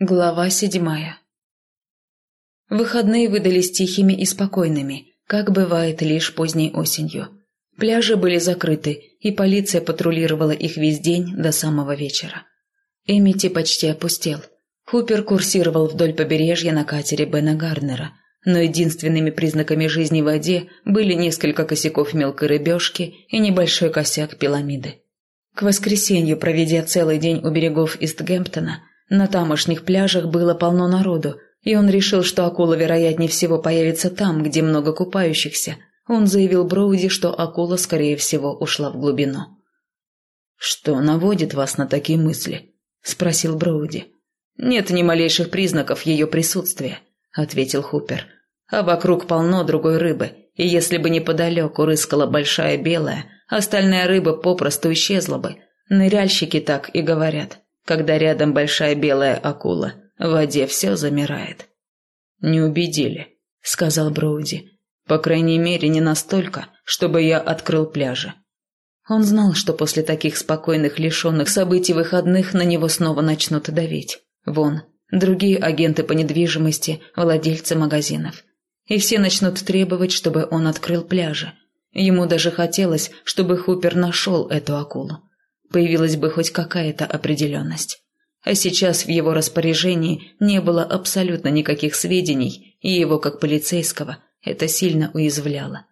Глава седьмая Выходные выдались тихими и спокойными, как бывает лишь поздней осенью. Пляжи были закрыты, и полиция патрулировала их весь день до самого вечера. Эмити почти опустел. Хупер курсировал вдоль побережья на катере Бена Гарнера, но единственными признаками жизни в воде были несколько косяков мелкой рыбешки и небольшой косяк пиламиды. К воскресенью, проведя целый день у берегов Истгемптона, на тамошних пляжах было полно народу, и он решил, что акула вероятнее всего появится там, где много купающихся. Он заявил Броуди, что акула, скорее всего, ушла в глубину. «Что наводит вас на такие мысли?» – спросил Броуди. «Нет ни малейших признаков ее присутствия», – ответил Хупер. «А вокруг полно другой рыбы, и если бы неподалеку рыскала большая белая, остальная рыба попросту исчезла бы. Ныряльщики так и говорят. Когда рядом большая белая акула, в воде все замирает. «Не убедили», — сказал Броуди. «По крайней мере, не настолько, чтобы я открыл пляжи». Он знал, что после таких спокойных, лишенных событий выходных на него снова начнут давить. Вон, другие агенты по недвижимости, владельцы магазинов. И все начнут требовать, чтобы он открыл пляжи. Ему даже хотелось, чтобы Хупер нашел эту акулу появилась бы хоть какая-то определенность. А сейчас в его распоряжении не было абсолютно никаких сведений, и его, как полицейского, это сильно уязвляло.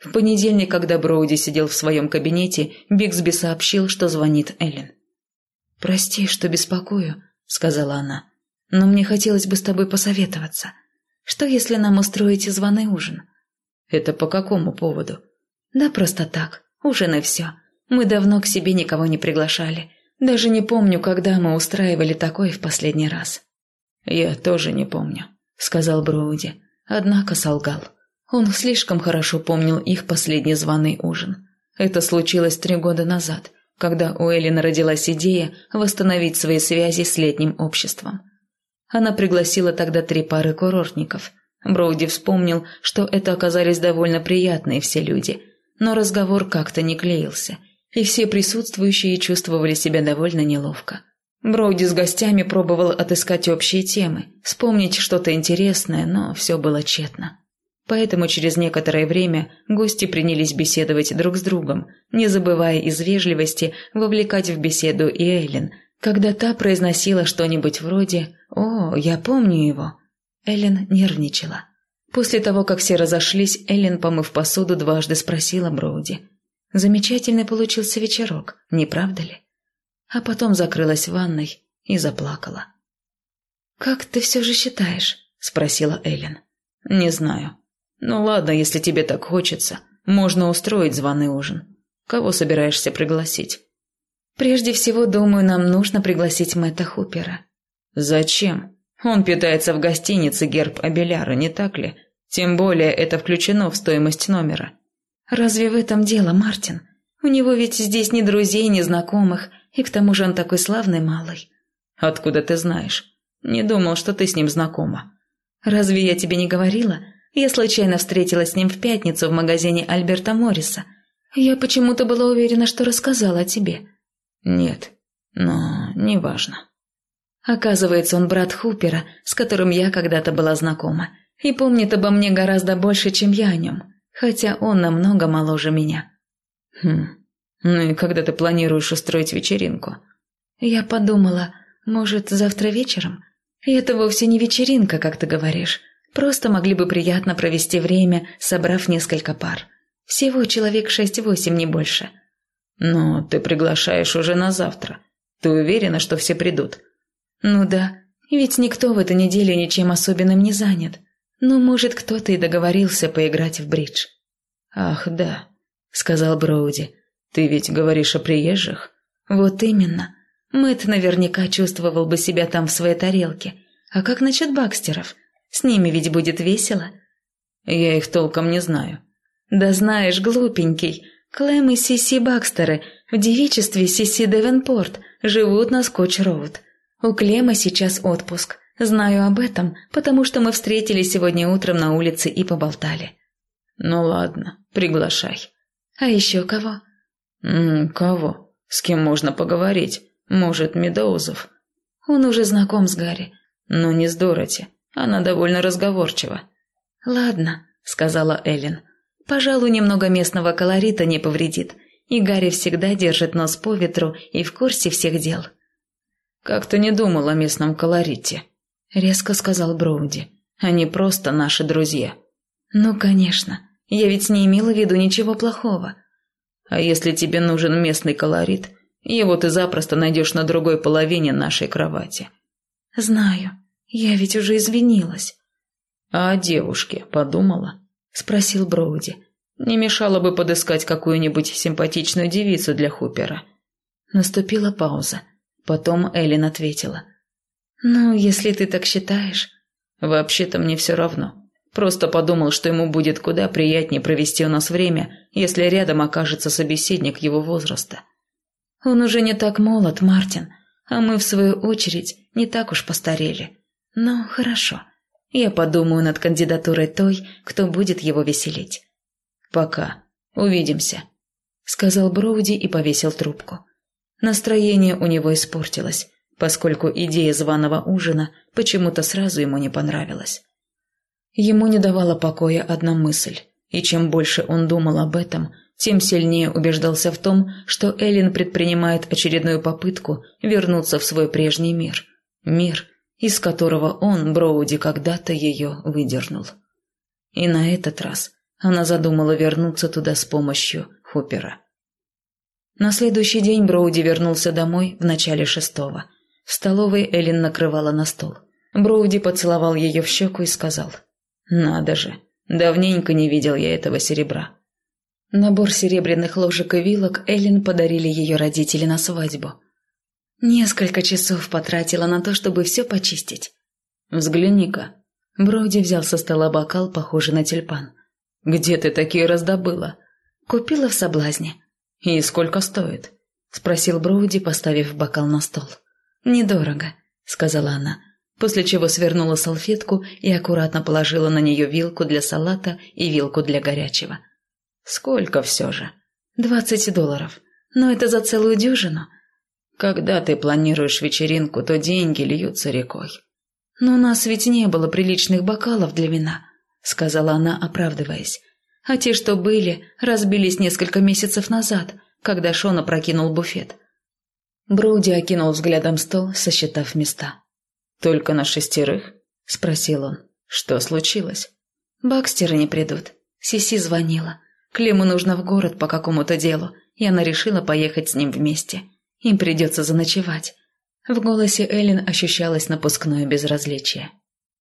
В понедельник, когда Броуди сидел в своем кабинете, Бигсби сообщил, что звонит Эллен. «Прости, что беспокою», — сказала она, — «но мне хотелось бы с тобой посоветоваться. Что, если нам устроить званый ужин?» «Это по какому поводу?» «Да просто так, ужин и все. Мы давно к себе никого не приглашали. Даже не помню, когда мы устраивали такой в последний раз». «Я тоже не помню», — сказал Броуди. Однако солгал. Он слишком хорошо помнил их последний званый ужин. Это случилось три года назад, когда у Эллен родилась идея восстановить свои связи с летним обществом. Она пригласила тогда три пары курортников. Броуди вспомнил, что это оказались довольно приятные все люди, но разговор как-то не клеился – и все присутствующие чувствовали себя довольно неловко. Броуди с гостями пробовал отыскать общие темы, вспомнить что-то интересное, но все было тщетно. Поэтому через некоторое время гости принялись беседовать друг с другом, не забывая из вежливости вовлекать в беседу и Эллен, когда та произносила что-нибудь вроде «О, я помню его». Эллен нервничала. После того, как все разошлись, Эллен, помыв посуду, дважды спросила Броуди – Замечательный получился вечерок, не правда ли? А потом закрылась в ванной и заплакала. «Как ты все же считаешь?» – спросила Эллен. «Не знаю. Ну ладно, если тебе так хочется, можно устроить званый ужин. Кого собираешься пригласить?» «Прежде всего, думаю, нам нужно пригласить Мэтта Хупера». «Зачем? Он питается в гостинице Герб Абеляра, не так ли? Тем более это включено в стоимость номера». «Разве в этом дело, Мартин? У него ведь здесь ни друзей, ни знакомых, и к тому же он такой славный малый». «Откуда ты знаешь? Не думал, что ты с ним знакома». «Разве я тебе не говорила? Я случайно встретилась с ним в пятницу в магазине Альберта Морриса. Я почему-то была уверена, что рассказала о тебе». «Нет, но неважно». Оказывается, он брат Хупера, с которым я когда-то была знакома, и помнит обо мне гораздо больше, чем я о нем хотя он намного моложе меня. Хм, ну и когда ты планируешь устроить вечеринку? Я подумала, может, завтра вечером? И это вовсе не вечеринка, как ты говоришь. Просто могли бы приятно провести время, собрав несколько пар. Всего человек шесть-восемь, не больше. Но ты приглашаешь уже на завтра. Ты уверена, что все придут? Ну да, ведь никто в эту неделю ничем особенным не занят. Ну, может, кто-то и договорился поиграть в бридж. «Ах, да», — сказал Броуди. «Ты ведь говоришь о приезжих?» «Вот именно. Мэтт наверняка чувствовал бы себя там в своей тарелке. А как насчет Бакстеров? С ними ведь будет весело». «Я их толком не знаю». «Да знаешь, глупенький, Клэм и Сиси Бакстеры в девичестве Сиси Девенпорт живут на Скотч-Роуд. У Клема сейчас отпуск. Знаю об этом, потому что мы встретились сегодня утром на улице и поболтали. Ну ладно, приглашай. А еще кого? М кого? С кем можно поговорить? Может, Медоузов? Он уже знаком с Гарри. Но не с Дороти. Она довольно разговорчива. «Ладно», — сказала Эллен. «Пожалуй, немного местного колорита не повредит, и Гарри всегда держит нос по ветру и в курсе всех дел». «Как-то не думал о местном колорите», — резко сказал Броуди. «Они просто наши друзья». «Ну, конечно. Я ведь не имела в виду ничего плохого». «А если тебе нужен местный колорит, его ты запросто найдешь на другой половине нашей кровати». «Знаю. Я ведь уже извинилась». «А о девушке подумала?» – спросил Броуди. «Не мешало бы подыскать какую-нибудь симпатичную девицу для Хупера». Наступила пауза. Потом Эллен ответила. «Ну, если ты так считаешь...» «Вообще-то мне все равно. Просто подумал, что ему будет куда приятнее провести у нас время, если рядом окажется собеседник его возраста». «Он уже не так молод, Мартин, а мы, в свою очередь, не так уж постарели. Ну, хорошо. Я подумаю над кандидатурой той, кто будет его веселить. Пока. Увидимся, сказал Броуди и повесил трубку. Настроение у него испортилось, поскольку идея званого ужина почему-то сразу ему не понравилась. Ему не давала покоя одна мысль, и чем больше он думал об этом, тем сильнее убеждался в том, что Эллен предпринимает очередную попытку вернуться в свой прежний мир. Мир, из которого он, Броуди, когда-то ее выдернул. И на этот раз она задумала вернуться туда с помощью Хупера. На следующий день Броуди вернулся домой в начале шестого. В столовой Эллен накрывала на стол. Броуди поцеловал ее в щеку и сказал, «Надо же, давненько не видел я этого серебра». Набор серебряных ложек и вилок Эллен подарили ее родители на свадьбу. Несколько часов потратила на то, чтобы все почистить. Взгляни-ка. Броуди взял со стола бокал, похожий на тюльпан. Где ты такие раздобыла? Купила в соблазне. И сколько стоит? Спросил Броуди, поставив бокал на стол. Недорого, сказала она, после чего свернула салфетку и аккуратно положила на нее вилку для салата и вилку для горячего. Сколько все же? Двадцать долларов. Но это за целую дюжину. Когда ты планируешь вечеринку, то деньги льются рекой. Но у нас ведь не было приличных бокалов для вина, сказала она, оправдываясь. А те, что были, разбились несколько месяцев назад, когда Шон опрокинул буфет. Броуди окинул взглядом стол, сосчитав места. «Только на шестерых?» – спросил он. «Что случилось?» «Бакстеры не придут. Сиси звонила. Климу нужно в город по какому-то делу, и она решила поехать с ним вместе. Им придется заночевать. В голосе Эллен ощущалось напускное безразличие.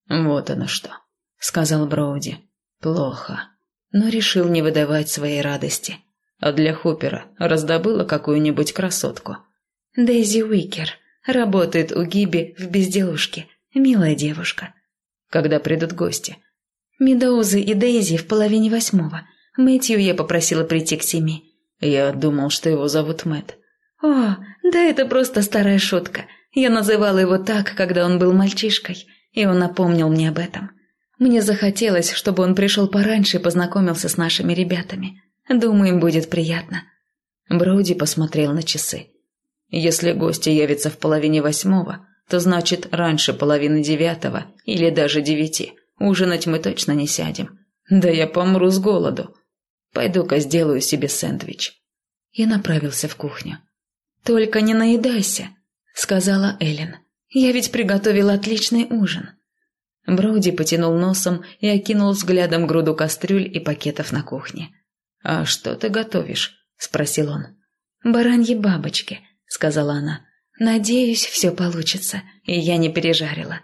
«Вот оно что», — сказал Броуди. «Плохо». Но решил не выдавать своей радости. «А для Хупера раздобыла какую-нибудь красотку?» «Дейзи Уикер. Работает у Гиби в безделушке. Милая девушка». «Когда придут гости?» «Медоузы и Дейзи в половине восьмого. Мэтью я попросила прийти к семи». «Я думал, что его зовут Мэтт». «О, да это просто старая шутка. Я называла его так, когда он был мальчишкой, и он напомнил мне об этом. Мне захотелось, чтобы он пришел пораньше и познакомился с нашими ребятами. Думаю, им будет приятно». Броуди посмотрел на часы. «Если гости явятся в половине восьмого, то значит раньше половины девятого или даже девяти. Ужинать мы точно не сядем. Да я помру с голоду. Пойду-ка сделаю себе сэндвич». И направился в кухню. «Только не наедайся», — сказала Эллен. «Я ведь приготовила отличный ужин». Броуди потянул носом и окинул взглядом груду кастрюль и пакетов на кухне. «А что ты готовишь?» – спросил он. «Бараньи бабочки», – сказала она. «Надеюсь, все получится, и я не пережарила».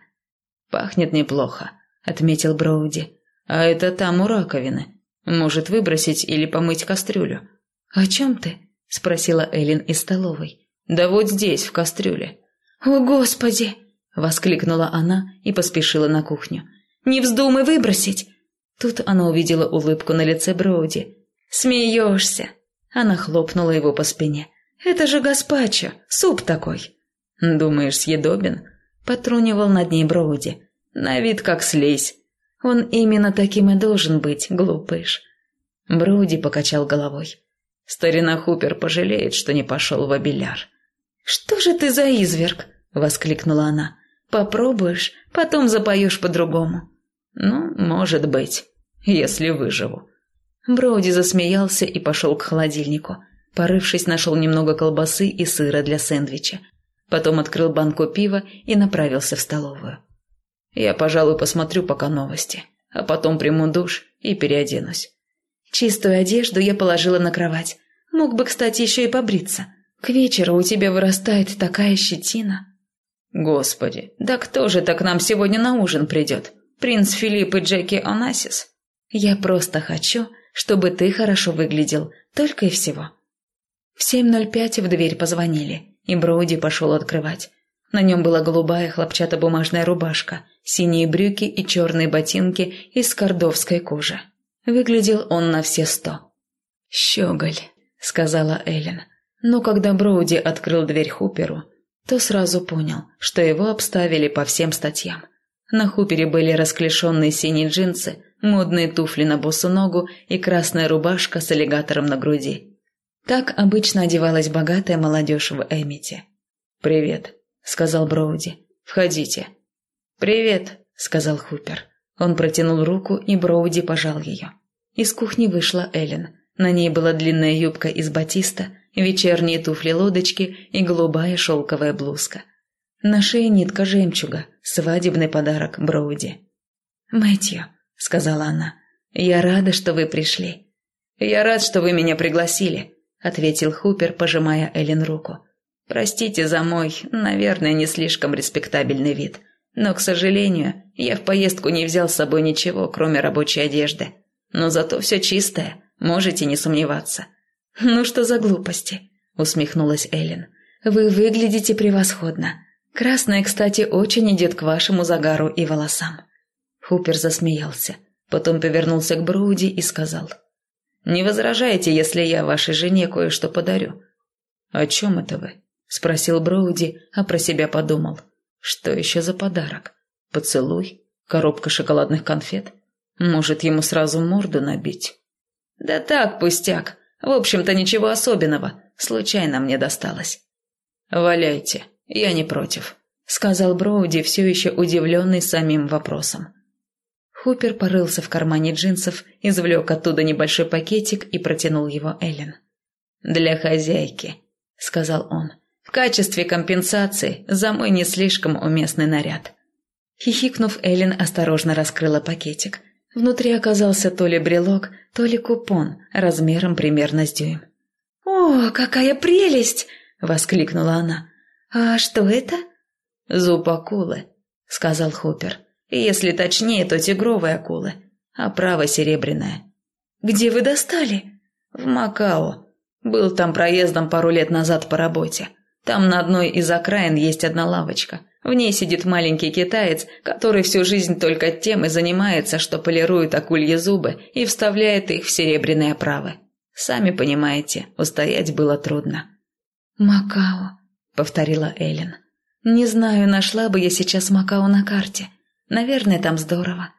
«Пахнет неплохо», – отметил Броуди. «А это там у раковины. Может, выбросить или помыть кастрюлю?» «О чем ты?» – спросила Эллен из столовой. «Да вот здесь, в кастрюле». «О, Господи!» – воскликнула она и поспешила на кухню. «Не вздумай выбросить!» Тут она увидела улыбку на лице Броуди. «Смеешься!» Она хлопнула его по спине. «Это же гаспачо, суп такой!» «Думаешь, съедобен?» – потрунивал над ней Броуди. «На вид как слизь». «Он именно таким и должен быть, глупыш». Броуди покачал головой. Старина Хупер пожалеет, что не пошел в обеляр. «Что же ты за изверг?» – воскликнула она. «Попробуешь, потом запоешь по-другому». «Ну, может быть, если выживу». Броуди засмеялся и пошел к холодильнику. Порывшись, нашел немного колбасы и сыра для сэндвича. Потом открыл банку пива и направился в столовую. «Я, пожалуй, посмотрю пока новости, а потом приму душ и переоденусь». Чистую одежду я положила на кровать. Мог бы, кстати, еще и побриться. К вечеру у тебя вырастает такая щетина. Господи, да кто же так нам сегодня на ужин придет? Принц Филипп и Джеки Онасис? Я просто хочу, чтобы ты хорошо выглядел, только и всего. В 7.05 в дверь позвонили, и Броуди пошел открывать. На нем была голубая хлопчатобумажная рубашка, синие брюки и черные ботинки из кордовской кожи. Выглядел он на все сто. «Щеголь», — сказала Эллен. Но когда Броуди открыл дверь Хуперу, то сразу понял, что его обставили по всем статьям. На Хупере были расклешенные синие джинсы, модные туфли на босу ногу и красная рубашка с аллигатором на груди. Так обычно одевалась богатая молодежь в Эмите. «Привет», — сказал Броуди. «Входите». «Привет», — сказал Хупер. Он протянул руку, и Броуди пожал ее. Из кухни вышла Эллен. На ней была длинная юбка из батиста, вечерние туфли-лодочки и голубая шелковая блузка. На шее нитка жемчуга, свадебный подарок Броуди. «Мэтью», — сказала она, — «я рада, что вы пришли». «Я рад, что вы меня пригласили», — ответил Хупер, пожимая Эллен руку. «Простите за мой, наверное, не слишком респектабельный вид, но, к сожалению, я в поездку не взял с собой ничего, кроме рабочей одежды. Но зато все чистое, можете не сомневаться». «Ну что за глупости?» – усмехнулась Эллен. «Вы выглядите превосходно. Красное, кстати, очень идет к вашему загару и волосам». Хупер засмеялся, потом повернулся к Броуди и сказал. «Не возражаете, если я вашей жене кое-что подарю?» «О чем это вы?» – спросил Броуди, а про себя подумал. «Что еще за подарок? Поцелуй? Коробка шоколадных конфет? Может, ему сразу морду набить?» «Да так, пустяк. В общем-то, ничего особенного. Случайно мне досталось». «Валяйте, я не против», — сказал Броуди, все еще удивленный самим вопросом. Хупер порылся в кармане джинсов, извлек оттуда небольшой пакетик и протянул его Эллен. «Для хозяйки», — сказал он, — «в качестве компенсации за мой не слишком уместный наряд». Хихикнув, Эллен осторожно раскрыла пакетик. Внутри оказался то ли брелок, то ли купон, размером примерно с дюйм. «О, какая прелесть!» — воскликнула она. «А что это?» «Зуб акулы», — сказал Хоппер. «Если точнее, то тигровые акулы, а право серебряное». «Где вы достали?» «В Макао. Был там проездом пару лет назад по работе. Там на одной из окраин есть одна лавочка. В ней сидит маленький китаец, который всю жизнь только тем и занимается, что полирует акульи зубы и вставляет их в серебряные оправы. Сами понимаете, устоять было трудно. «Макао», — повторила Эллен. «Не знаю, нашла бы я сейчас Макао на карте. Наверное, там здорово».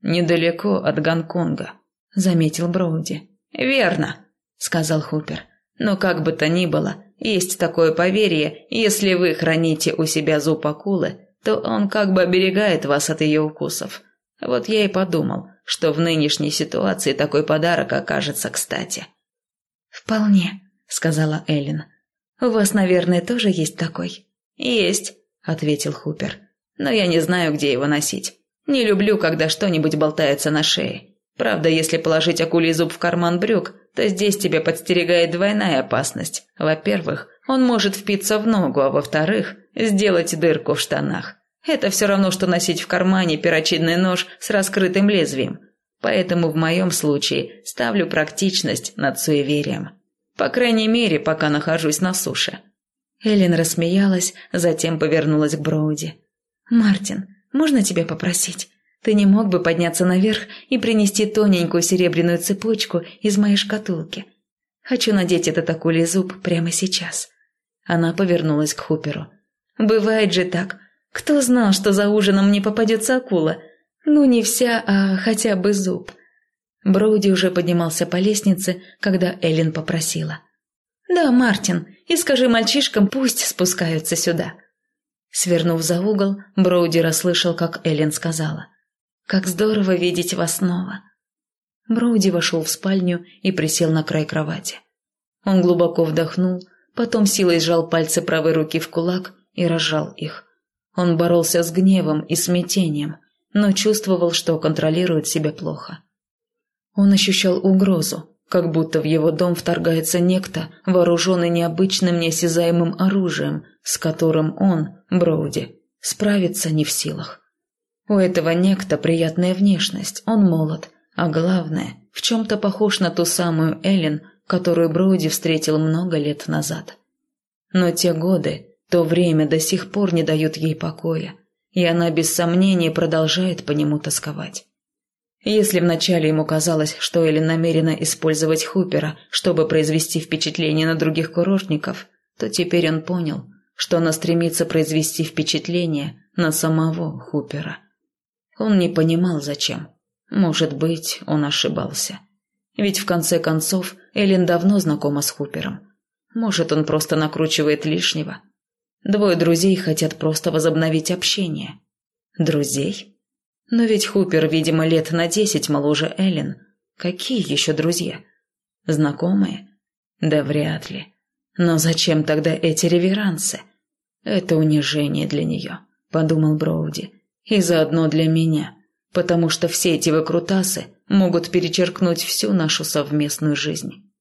«Недалеко от Гонконга», — заметил Броуди. «Верно», — сказал Хупер. «Но как бы то ни было, есть такое поверье, если вы храните у себя зуб акулы, то он как бы оберегает вас от ее укусов. Вот я и подумал, что в нынешней ситуации такой подарок окажется кстати. «Вполне», — сказала Эллен. «У вас, наверное, тоже есть такой?» «Есть», — ответил Хупер. «Но я не знаю, где его носить. Не люблю, когда что-нибудь болтается на шее. Правда, если положить акулий зуб в карман брюк, то здесь тебя подстерегает двойная опасность. Во-первых, он может впиться в ногу, а во-вторых, сделать дырку в штанах. Это все равно, что носить в кармане перочинный нож с раскрытым лезвием. Поэтому в моем случае ставлю практичность над суеверием. По крайней мере, пока нахожусь на суше. Эллен рассмеялась, затем повернулась к Броуди. «Мартин, можно тебя попросить? Ты не мог бы подняться наверх и принести тоненькую серебряную цепочку из моей шкатулки? Хочу надеть этот акулий зуб прямо сейчас». Она повернулась к Хуперу. «Бывает же так. Кто знал, что за ужином мне попадется акула? Ну, не вся, а хотя бы зуб». Броуди уже поднимался по лестнице, когда Эллен попросила. «Да, Мартин, и скажи мальчишкам, пусть спускаются сюда». Свернув за угол, Броуди расслышал, как Эллен сказала. «Как здорово видеть вас снова!» Броуди вошел в спальню и присел на край кровати. Он глубоко вдохнул, потом силой сжал пальцы правой руки в кулак и разжал их. Он боролся с гневом и смятением, но чувствовал, что контролирует себя плохо. Он ощущал угрозу, как будто в его дом вторгается некто, вооруженный необычным неосязаемым оружием, с которым он, Броуди, справиться не в силах. У этого некто приятная внешность, он молод, а главное, в чем-то похож на ту самую Эллен, которую Броуди встретил много лет назад. Но те годы, то время до сих пор не дают ей покоя, и она без сомнения продолжает по нему тосковать. Если вначале ему казалось, что Элли намерена использовать Хупера, чтобы произвести впечатление на других курортников, то теперь он понял, что она стремится произвести впечатление на самого Хупера. Он не понимал, зачем. Может быть, он ошибался. Ведь в конце концов Эллен давно знакома с Хупером. Может, он просто накручивает лишнего. Двое друзей хотят просто возобновить общение. Друзей? Но ведь Хупер, видимо, лет на десять моложе Эллен. Какие еще друзья? Знакомые? Да вряд ли. Но зачем тогда эти реверансы? Это унижение для нее, подумал Броуди. И заодно для меня, потому что все эти выкрутасы могут перечеркнуть всю нашу совместную жизнь.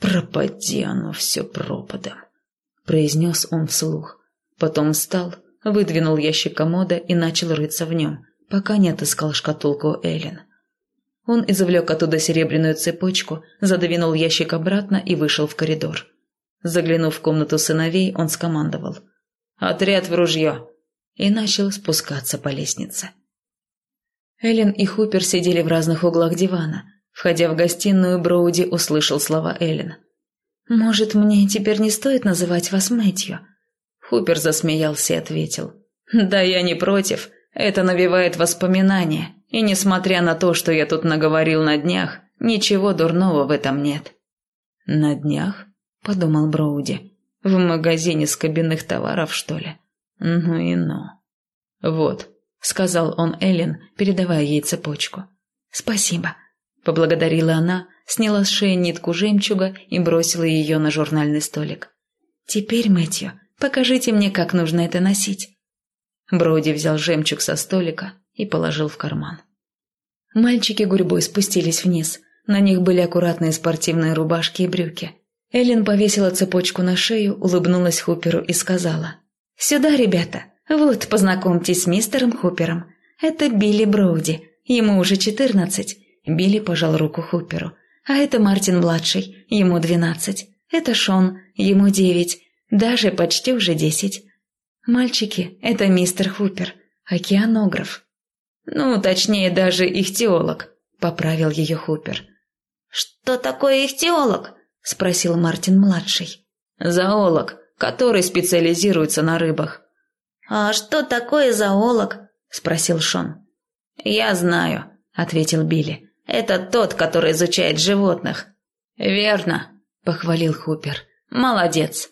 «Пропади оно все пропадом», – произнес он вслух. Потом встал выдвинул ящик комода и начал рыться в нем, пока не отыскал шкатулку Эллен. Он извлек оттуда серебряную цепочку, задвинул ящик обратно и вышел в коридор. Заглянув в комнату сыновей, он скомандовал «Отряд в ружье!» и начал спускаться по лестнице. Эллен и Хупер сидели в разных углах дивана. Входя в гостиную, Броуди услышал слова Эллен. «Может, мне теперь не стоит называть вас Мэтью?» Хупер засмеялся и ответил. «Да я не против. Это навевает воспоминания. И несмотря на то, что я тут наговорил на днях, ничего дурного в этом нет». «На днях?» – подумал Броуди. «В магазине с кабинных товаров, что ли?» «Ну и ну». «Вот», – сказал он Эллен, передавая ей цепочку. «Спасибо», – поблагодарила она, сняла с шеи нитку жемчуга и бросила ее на журнальный столик. «Теперь, Мэтью, Покажите мне, как нужно это носить». Броуди взял жемчуг со столика и положил в карман. Мальчики гурьбой спустились вниз. На них были аккуратные спортивные рубашки и брюки. Эллен повесила цепочку на шею, улыбнулась Хуперу и сказала. «Сюда, ребята. Вот, познакомьтесь с мистером Хупером. Это Билли Броуди. Ему уже четырнадцать». Билли пожал руку Хуперу. «А это Мартин-младший. Ему двенадцать. Это Шон. Ему девять. Даже почти уже десять. Мальчики – это мистер Хупер, океанограф. Ну, точнее, даже ихтиолог, поправил ее Хупер. Что такое ихтиолог? Спросил Мартин-младший. Зоолог, который специализируется на рыбах. А что такое зоолог? спросил Шон. Я знаю, ответил Билли. Это тот, который изучает животных. Верно, похвалил Хупер. Молодец.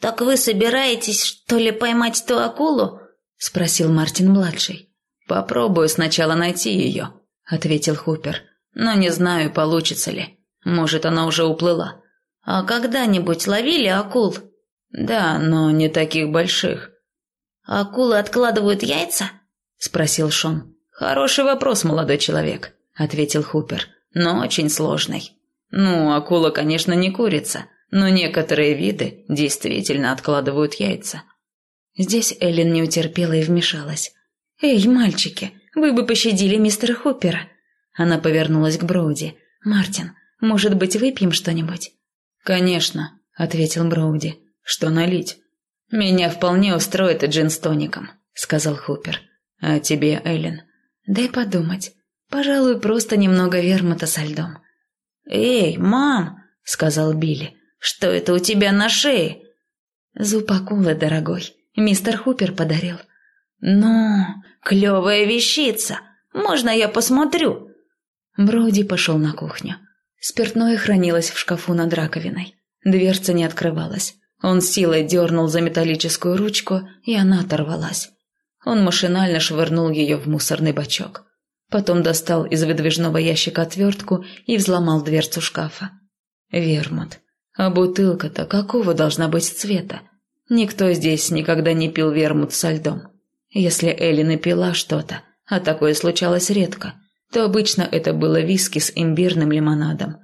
«Так вы собираетесь, что ли, поймать ту акулу?» – спросил Мартин-младший. «Попробую сначала найти ее», – ответил Хупер. «Но не знаю, получится ли. Может, она уже уплыла». «А когда-нибудь ловили акул?» «Да, но не таких больших». «Акулы откладывают яйца?» – спросил Шон. «Хороший вопрос, молодой человек», – ответил Хупер. «Но очень сложный». «Ну, акула, конечно, не курица, но некоторые виды действительно откладывают яйца. Здесь Эллен не утерпела и вмешалась. «Эй, мальчики, вы бы пощадили мистера Хоппера!» Она повернулась к Броуди. «Мартин, может быть, выпьем что-нибудь?» «Конечно», — ответил Броуди. «Что налить?» «Меня вполне устроит джин с тоником», — сказал Хупер. «А тебе, Эллен?» «Дай подумать. Пожалуй, просто немного вермута со льдом». «Эй, мам!» — сказал Билли. Что это у тебя на шее?» «Зуб акулы, дорогой. Мистер Хупер подарил». «Ну, клевая вещица. Можно я посмотрю?» Броуди пошел на кухню. Спиртное хранилось в шкафу над раковиной. Дверца не открывалась. Он силой дернул за металлическую ручку, и она оторвалась. Он машинально швырнул ее в мусорный бачок. Потом достал из выдвижного ящика отвертку и взломал дверцу шкафа. Вермут. А бутылка-то какого должна быть цвета? Никто здесь никогда не пил вермут со льдом. Если Элли напила что-то, а такое случалось редко, то обычно это было виски с имбирным лимонадом.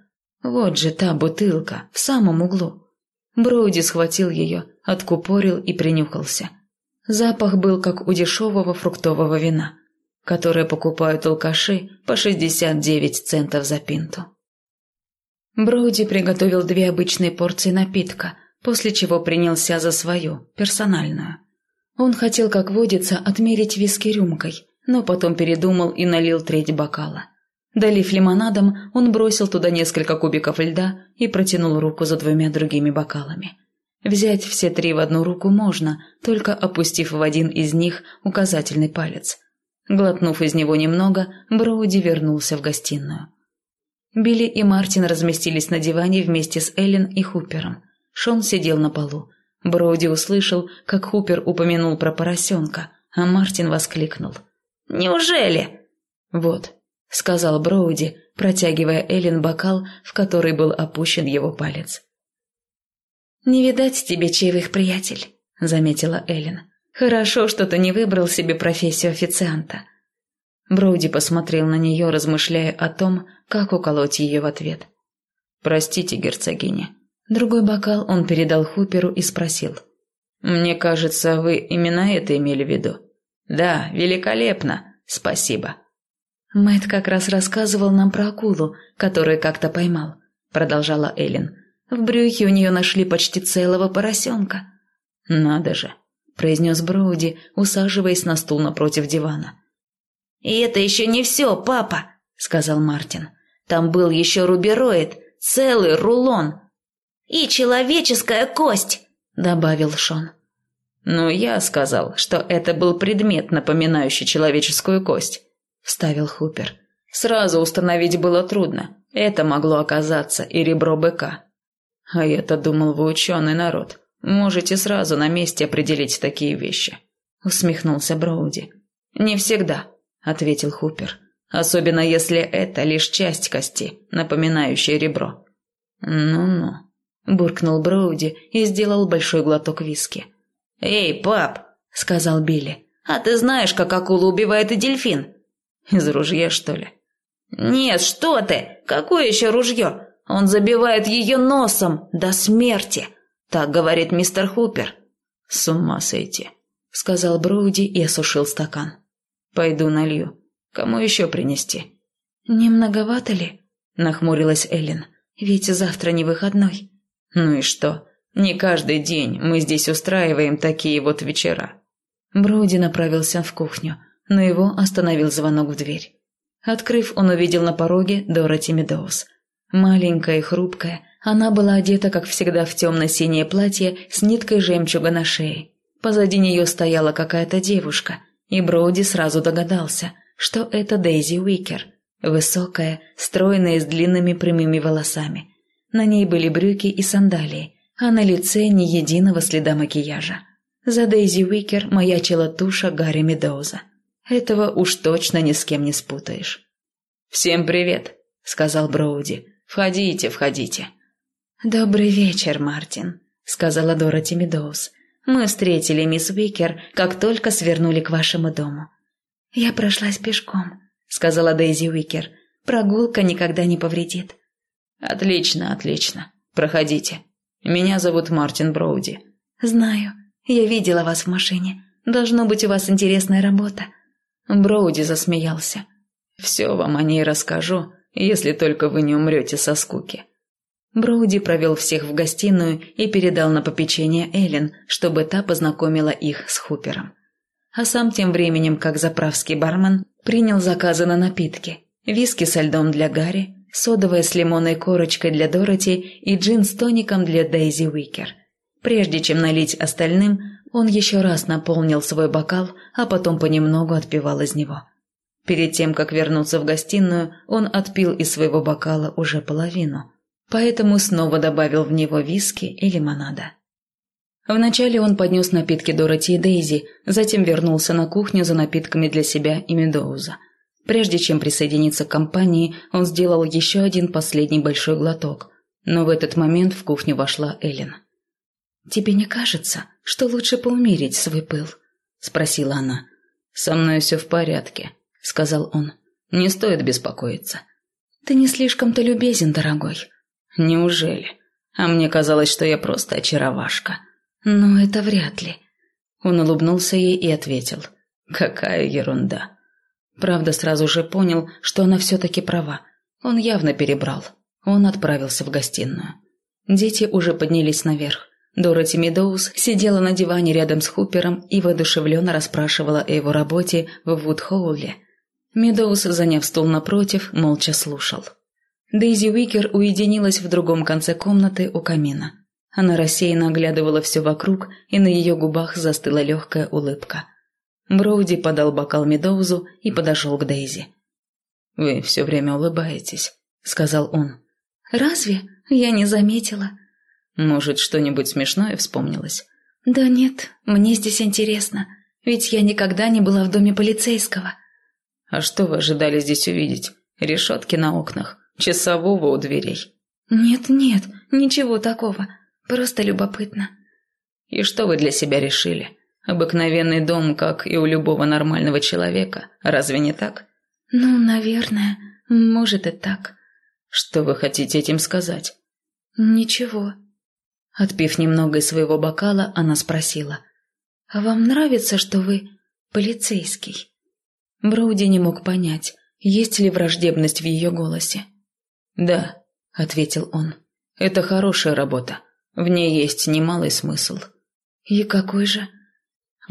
Вот же та бутылка, в самом углу. Броуди схватил ее, откупорил и принюхался. Запах был как у дешевого фруктового вина, которое покупают алкаши по 69 центов за пинту. Броуди приготовил две обычные порции напитка, после чего принялся за свою, персональную. Он хотел, как водится, отмерить виски рюмкой, но потом передумал и налил треть бокала. Долив лимонадом, он бросил туда несколько кубиков льда и протянул руку за двумя другими бокалами. Взять все три в одну руку можно, только опустив в один из них указательный палец. Глотнув из него немного, Броуди вернулся в гостиную. Билли и Мартин разместились на диване вместе с Эллен и Хупером. Шон сидел на полу. Броуди услышал, как Хупер упомянул про поросенка, а Мартин воскликнул. «Неужели?» «Вот, — сказал Броуди, протягивая Эллен бокал, в который был опущен его палец. «Не видать тебе чаевых, приятель», — заметила Эллен. «Хорошо, что ты не выбрал себе профессию официанта». Броуди посмотрел на нее, размышляя о том, как уколоть ее в ответ. «Простите, герцогиня». Другой бокал он передал Хуперу и спросил. «Мне кажется, вы именно это имели в виду?» «Да, великолепно. Спасибо». Мэт как раз рассказывал нам про акулу, которую как-то поймал, продолжала Эллен. В брюхе у нее нашли почти целого поросенка. Надо же, произнес Броуди, усаживаясь на стул напротив дивана. И это еще не все, папа, сказал Мартин. Там был еще рубероид, целый рулон. И человеческая кость, добавил Шон. «Ну, я сказал, что это был предмет, напоминающий человеческую кость. – вставил Хупер. «Сразу установить было трудно. Это могло оказаться и ребро быка». «А я-то думал, вы ученый народ. Можете сразу на месте определить такие вещи», – усмехнулся Броуди. «Не всегда», – ответил Хупер. «Особенно если это лишь часть кости, напоминающая ребро». «Ну-ну», – буркнул Броуди и сделал большой глоток виски. «Эй, пап!» – сказал Билли. «А ты знаешь, как акула убивает и дельфин?» Из ружья, что ли? Нет, что ты? Какое еще ружье? Он забивает ее носом до смерти. Так говорит мистер Хупер. С ума сойти, сказал Броуди и осушил стакан. Пойду налью. Кому еще принести? Не многовато ли? Нахмурилась Эллен. Ведь завтра не выходной. Ну и что? Не каждый день мы здесь устраиваем такие вот вечера. Броуди направился в кухню но его остановил звонок в дверь. Открыв, он увидел на пороге Дороти Медоуз. Маленькая и хрупкая, она была одета, как всегда, в темно-синее платье с ниткой жемчуга на шее. Позади нее стояла какая-то девушка, и Броуди сразу догадался, что это Дейзи Уикер. Высокая, стройная, с длинными прямыми волосами. На ней были брюки и сандалии, а на лице ни единого следа макияжа. За Дейзи Уикер маячила туша Гарри Медоуза. Этого уж точно ни с кем не спутаешь. «Всем привет», — сказал Броуди. «Входите, входите». «Добрый вечер, Мартин», — сказала Дороти Медоуз. «Мы встретили мисс Уикер, как только свернули к вашему дому». «Я прошлась пешком», — сказала Дейзи Уикер. «Прогулка никогда не повредит». «Отлично, отлично. Проходите. Меня зовут Мартин Броуди». «Знаю. Я видела вас в машине. Должно быть у вас интересная работа». Броуди засмеялся. «Все вам о ней расскажу, если только вы не умрете со скуки». Броуди провел всех в гостиную и передал на попечение Эллен, чтобы та познакомила их с Хупером. А сам тем временем, как заправский бармен, принял заказы на напитки. Виски со льдом для Гарри, содовая с лимонной корочкой для Дороти и джин с тоником для Дейзи Уикер. Прежде чем налить остальным, он еще раз наполнил свой бокал, а потом понемногу отпивал из него. Перед тем, как вернуться в гостиную, он отпил из своего бокала уже половину, поэтому снова добавил в него виски и лимонада. Вначале он поднес напитки Дороти и Дейзи, затем вернулся на кухню за напитками для себя и Медоуза. Прежде чем присоединиться к компании, он сделал еще один последний большой глоток. Но в этот момент в кухню вошла Эллен. «Тебе не кажется, что лучше поумерить свой пыл?» – спросила она. «Со мной все в порядке», – сказал он. «Не стоит беспокоиться». «Ты не слишком-то любезен, дорогой». «Неужели? А мне казалось, что я просто очаровашка». «Но это вряд ли». Он улыбнулся ей и ответил. «Какая ерунда». Правда, сразу же понял, что она все-таки права. Он явно перебрал. Он отправился в гостиную. Дети уже поднялись наверх. Дороти Медоуз сидела на диване рядом с Хупером и воодушевленно расспрашивала о его работе в Вудхоуле. Медоуз, заняв стул напротив, молча слушал. Дейзи Уикер уединилась в другом конце комнаты у камина. Она рассеянно оглядывала все вокруг, и на ее губах застыла легкая улыбка. Броуди подал бокал Медоузу и подошел к Дейзи. «Вы все время улыбаетесь», — сказал он. «Разве? Я не заметила». «Может, что-нибудь смешное вспомнилось?» «Да нет, мне здесь интересно, ведь я никогда не была в доме полицейского». «А что вы ожидали здесь увидеть? Решетки на окнах, часового у дверей?» «Нет-нет, ничего такого, просто любопытно». «И что вы для себя решили? Обыкновенный дом, как и у любого нормального человека, разве не так?» «Ну, наверное, может и так». «Что вы хотите этим сказать?» «Ничего». Отпив немного из своего бокала, она спросила. «А вам нравится, что вы полицейский?» Броуди не мог понять, есть ли враждебность в ее голосе. «Да», — ответил он, — «это хорошая работа. В ней есть немалый смысл». «И какой же?»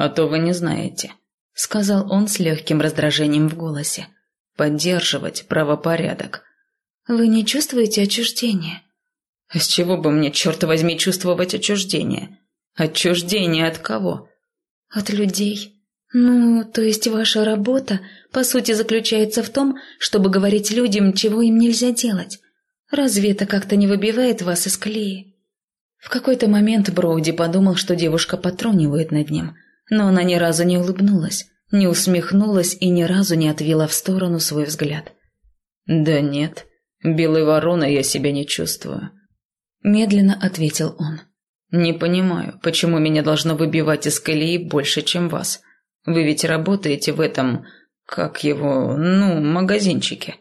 «А то вы не знаете», — сказал он с легким раздражением в голосе. «Поддерживать правопорядок». «Вы не чувствуете отчуждения?» «С чего бы мне, черт возьми, чувствовать отчуждение? Отчуждение от кого?» «От людей. Ну, то есть ваша работа, по сути, заключается в том, чтобы говорить людям, чего им нельзя делать. Разве это как-то не выбивает вас из колеи?» В какой-то момент Броуди подумал, что девушка потронивает над ним, но она ни разу не улыбнулась, не усмехнулась и ни разу не отвела в сторону свой взгляд. «Да нет, белой вороной я себя не чувствую», – медленно ответил он. «Не понимаю, почему меня должно выбивать из колеи больше, чем вас. Вы ведь работаете в этом, как его, ну, магазинчике».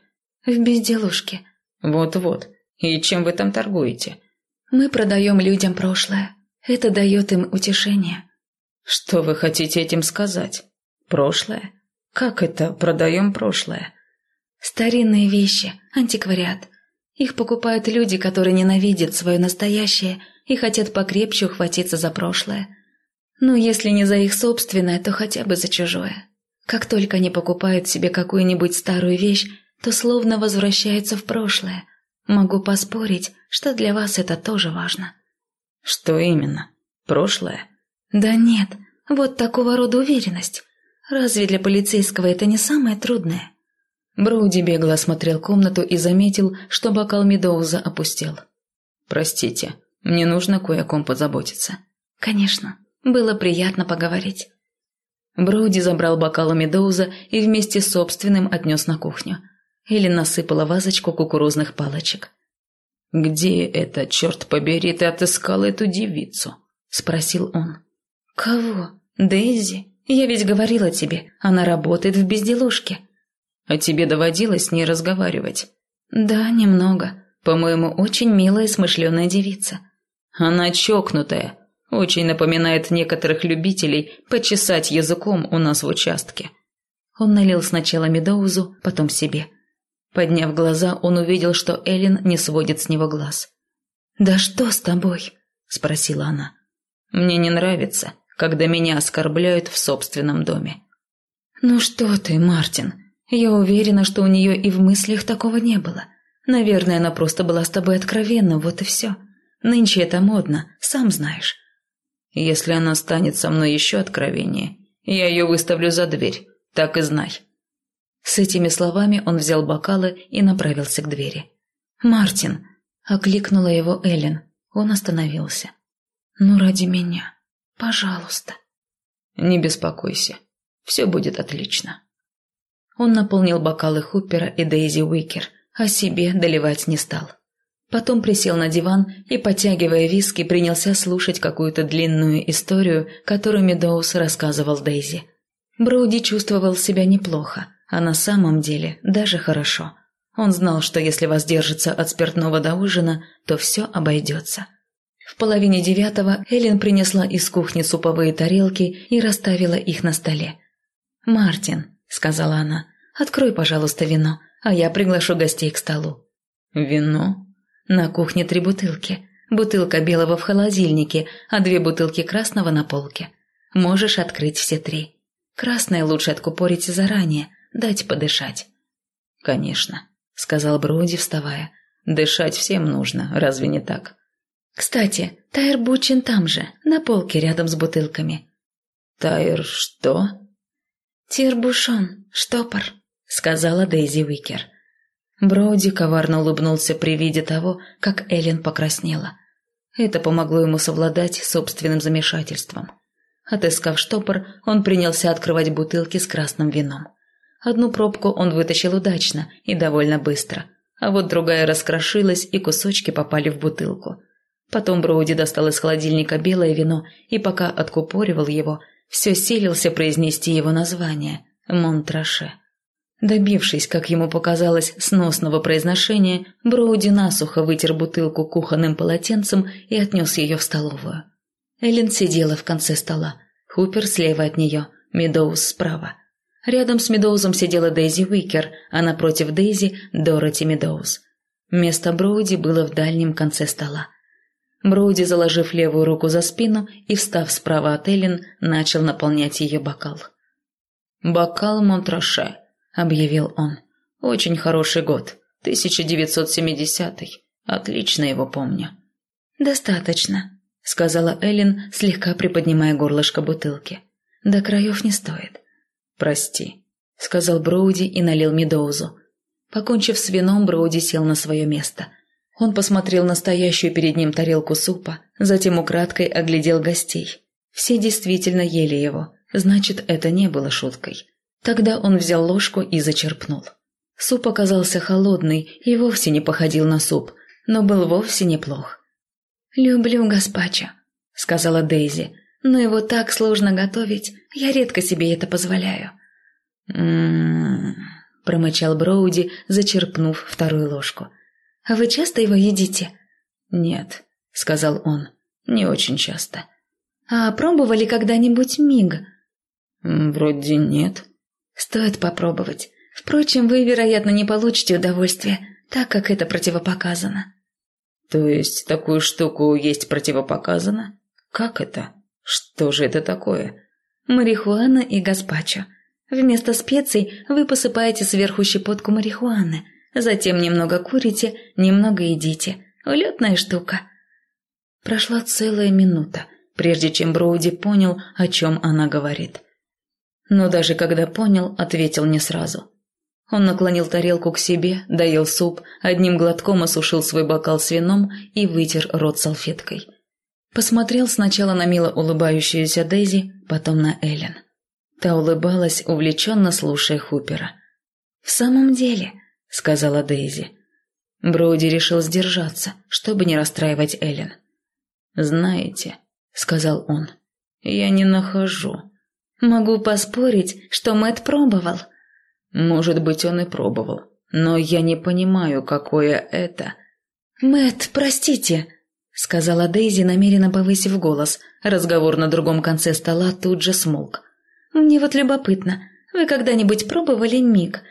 «В безделушке». «Вот-вот. И чем вы там торгуете?» «Мы продаем людям прошлое. Это дает им утешение». «Что вы хотите этим сказать? Прошлое? Как это продаем прошлое?» «Старинные вещи, антиквариат. Их покупают люди, которые ненавидят свое настоящее и хотят покрепче ухватиться за прошлое. Ну, если не за их собственное, то хотя бы за чужое. Как только они покупают себе какую-нибудь старую вещь, то словно возвращаются в прошлое. Могу поспорить, что для вас это тоже важно. Что именно? Прошлое? Да нет, вот такого рода уверенность. Разве для полицейского это не самое трудное? Броуди бегло осмотрел комнату и заметил, что бокал Медоуза опустел. «Простите, мне нужно кое о ком позаботиться». «Конечно». Было приятно поговорить. Броуди забрал бокал у Медоуза и вместе с собственным отнес на кухню. Или насыпала вазочку кукурузных палочек. «Где это, черт побери, ты отыскал эту девицу?» – спросил он. «Кого? Дейзи? Я ведь говорила тебе, она работает в безделушке». «А тебе доводилось с ней разговаривать?» «Да, немного. По-моему, очень милая смышленая девица». «Она чокнутая. Очень напоминает некоторых любителей почесать языком у нас в участке. Он налил сначала Медоузу, потом себе. Подняв глаза, он увидел, что Эллен не сводит с него глаз. «Да что с тобой?» – спросила она. «Мне не нравится, когда меня оскорбляют в собственном доме». «Ну что ты, Мартин, я уверена, что у нее и в мыслях такого не было. Наверное, она просто была с тобой откровенна, вот и все. Нынче это модно, сам знаешь. Если она станет со мной еще откровеннее, я ее выставлю за дверь, так и знай». С этими словами он взял бокалы и направился к двери. «Мартин!» – окликнула его Эллен. Он остановился. «Ну, ради меня. Пожалуйста». «Не беспокойся. Все будет отлично». Он наполнил бокалы Хупера и Дейзи Уикер, а себе доливать не стал. Потом присел на диван и, потягивая виски, принялся слушать какую-то длинную историю, которую Медоуз рассказывал Дейзи. Броуди чувствовал себя неплохо, а на самом деле даже хорошо. Он знал, что если воздержится от спиртного до ужина, то все обойдется. В половине девятого Эллен принесла из кухни суповые тарелки и расставила их на столе. «Мартин», — сказала она, — «открой, пожалуйста, вино, а я приглашу гостей к столу». «Вино?» На кухне три бутылки. Бутылка белого в холодильнике, а две бутылки красного на полке. Можешь открыть все три. Красное лучше откупорить заранее, дать подышать. «Конечно», — сказал Броуди, вставая. «Дышать всем нужно, разве не так?» «Кстати, Тайр Бучин там же, на полке рядом с бутылками». «Тайр что?» «Тирбушон, штопор», — сказала Дейзи Уикер. Броуди коварно улыбнулся при виде того, как Эллен покраснела. Это помогло ему совладать собственным замешательством. Отыскав штопор, он принялся открывать бутылки с красным вином. Одну пробку он вытащил удачно и довольно быстро, а вот другая раскрошилась и кусочки попали в бутылку. Потом Броуди достал из холодильника белое вино и пока откупоривал его, все силился произнести его название – Монтраше. Добившись, как ему показалось, сносного произношения, Броуди насухо вытер бутылку кухонным полотенцем и отнес ее в столовую. Эллен сидела в конце стола, Хупер слева от нее, Медоуз справа. Рядом с Медоузом сидела Дейзи Уикер, а напротив Дейзи – Дороти Медоуз. Место Броуди было в дальнем конце стола. Броуди, заложив левую руку за спину и встав справа от Эллен, начал наполнять ее бокал. «Бокал Монтраше», объявил он. «Очень хороший год. 1970-й. Отлично его помню». «Достаточно», — сказала Эллен, слегка приподнимая горлышко бутылки. «До краев не стоит». «Прости», — сказал Броуди и налил Медоузу. Покончив с вином, Броуди сел на свое место. Он посмотрел на стоящую перед ним тарелку супа, затем украдкой оглядел гостей. Все действительно ели его, значит, это не было шуткой. Тогда он взял ложку и зачерпнул. Суп оказался холодный и вовсе не походил на суп, но был вовсе неплох. «Люблю гаспачо», — сказала Дейзи, — «но его так сложно готовить, я редко себе это позволяю». «М-м-м», промычал Броуди, зачерпнув вторую ложку. «А вы часто его едите?» «Нет», — сказал он, — «не очень часто». «А пробовали когда-нибудь миг?» «Вроде нет», Стоит попробовать. Впрочем, вы, вероятно, не получите удовольствия, так как это противопоказано. То есть такую штуку есть противопоказано? Как это? Что же это такое? Марихуана и гаспачо. Вместо специй вы посыпаете сверху щепотку марихуаны, затем немного курите, немного едите. Улетная штука. Прошла целая минута, прежде чем Броуди понял, о чем она говорит но даже когда понял, ответил не сразу. Он наклонил тарелку к себе, доел суп, одним глотком осушил свой бокал с вином и вытер рот салфеткой. Посмотрел сначала на мило улыбающуюся Дейзи, потом на Эллен. Та улыбалась, увлеченно слушая Хупера. «В самом деле», — сказала Дейзи. Броуди решил сдержаться, чтобы не расстраивать Эллен. «Знаете», — сказал он, — «я не нахожу, Могу поспорить, что Мэт пробовал. Может быть, он и пробовал, но я не понимаю, какое это. Мэт, простите, сказала Дейзи, намеренно повысив голос. Разговор на другом конце стола тут же смолк. Мне вот любопытно, вы когда-нибудь пробовали миг?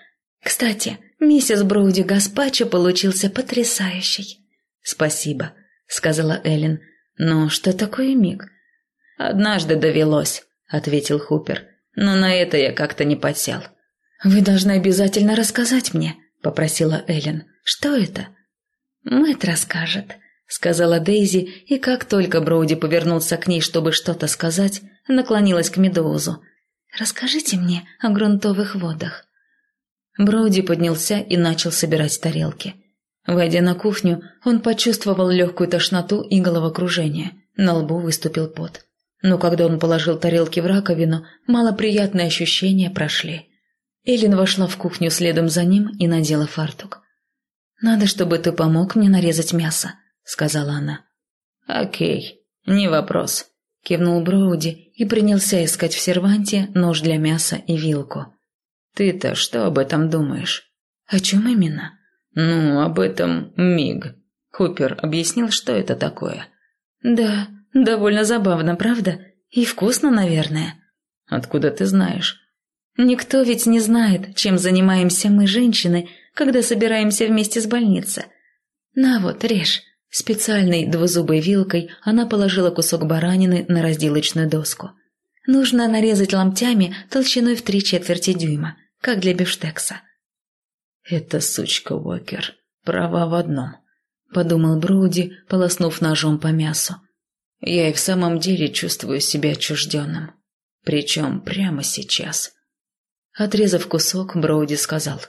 Кстати, миссис Броуди Гаспачо получился потрясающий. Спасибо, сказала Эллен. Но что такое миг? Однажды довелось. — ответил Хупер. «Но на это я как-то не подсел». «Вы должны обязательно рассказать мне», — попросила Эллен. «Что это?» «Мэтт расскажет», — сказала Дейзи, и как только Броуди повернулся к ней, чтобы что-то сказать, наклонилась к Медоузу. «Расскажите мне о грунтовых водах». Броуди поднялся и начал собирать тарелки. Войдя на кухню, он почувствовал легкую тошноту и головокружение. На лбу выступил пот. Но когда он положил тарелки в раковину, малоприятные ощущения прошли. Эллен вошла в кухню следом за ним и надела фартук. «Надо, чтобы ты помог мне нарезать мясо», — сказала она. «Окей, не вопрос», — кивнул Броуди и принялся искать в серванте нож для мяса и вилку. «Ты-то что об этом думаешь?» «О чем именно?» «Ну, об этом миг». Купер объяснил, что это такое. «Да, довольно забавно, правда? И вкусно, наверное». «Откуда ты знаешь?» «Никто ведь не знает, чем занимаемся мы, женщины, когда собираемся вместе с больницы. На вот, режь». Специальной двузубой вилкой она положила кусок баранины на разделочную доску. Нужно нарезать ломтями толщиной в три четверти дюйма, как для бифштекса. «Эта сучка Уокер права в одном», — подумал Броуди, полоснув ножом по мясу. «Я и в самом деле чувствую себя отчужденным. Причем прямо сейчас». Отрезав кусок, Броуди сказал.